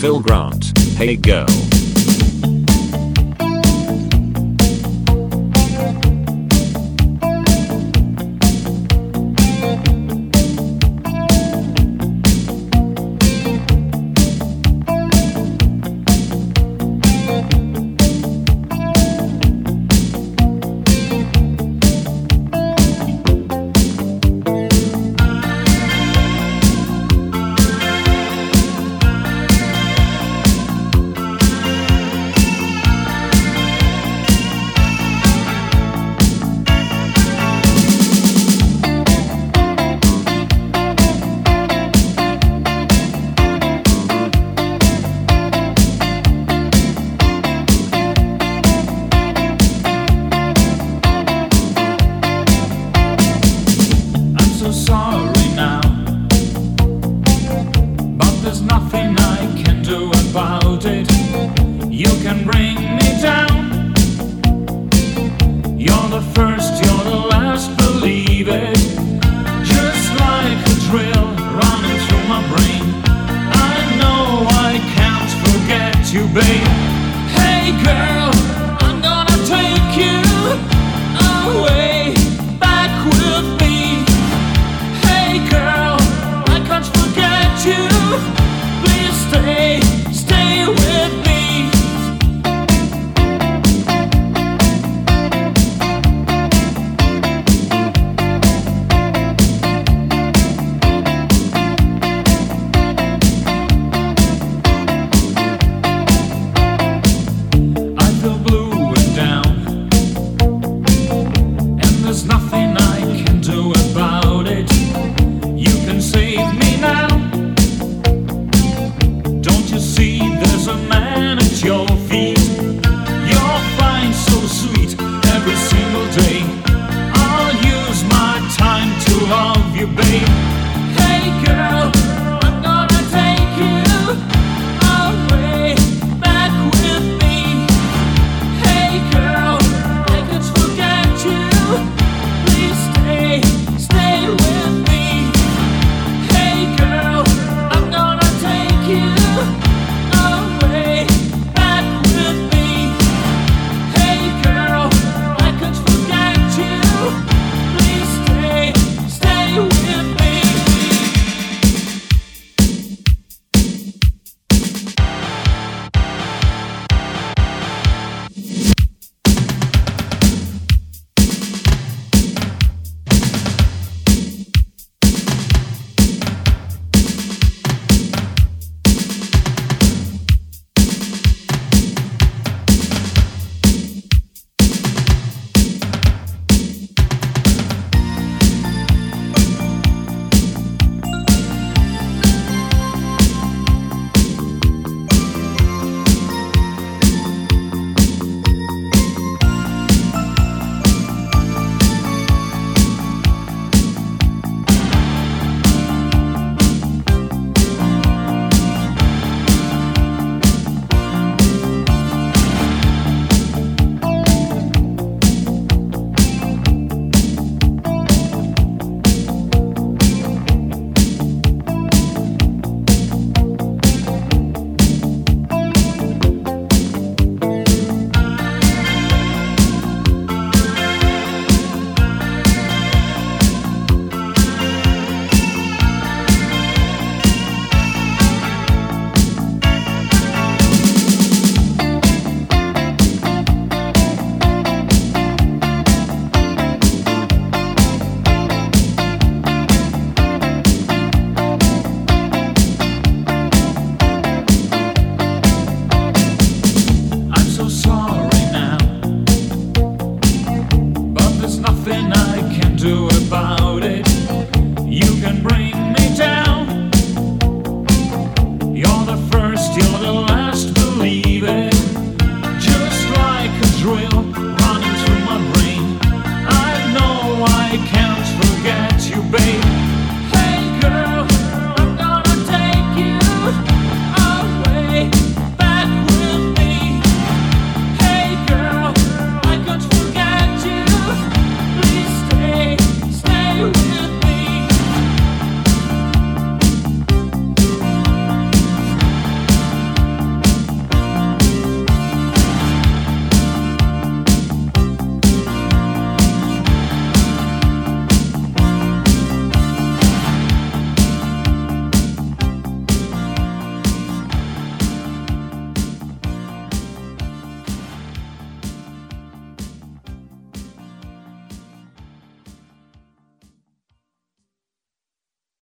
Phil Grant, Hey Girl. can bring me down. You're the first, you're the last, believe it. Just like a drill running through my brain. I know I can't forget you, babe. Hey, girl. nothing I can do about